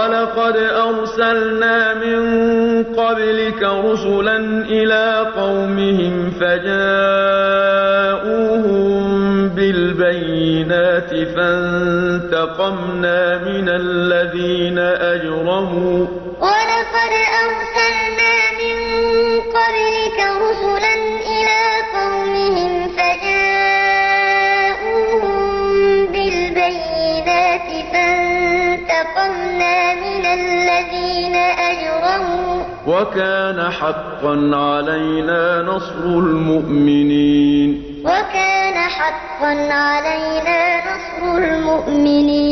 وَلَقَدْ أَرْسَلْنَا مِن قَبْلِكَ رُسُلًا إِلَىٰ قَوْمِهِمْ فَجَاءُوهُم بِالْبَيِّنَاتِ فَانتَقَمْنَا مِنَ الَّذِينَ أَجْرَمُوا ۖ وَكَانَ حَقًّا عَلَيْنَا نَصْرُ الْمُؤْمِنِينَ. وَكَانَ حَقًّا عَلَيْنَا نَصْرُ الْمُؤْمِنِينَ.